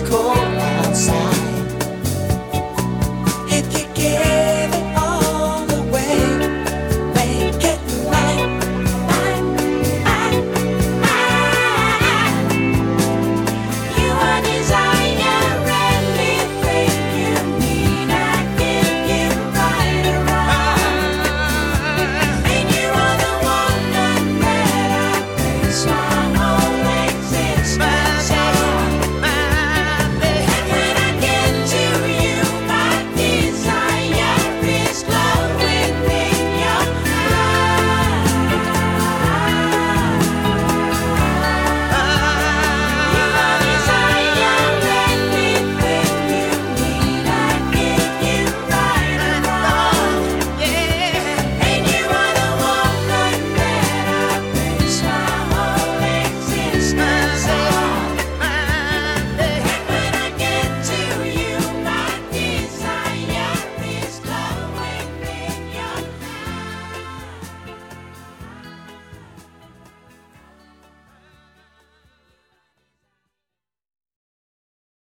it's cold.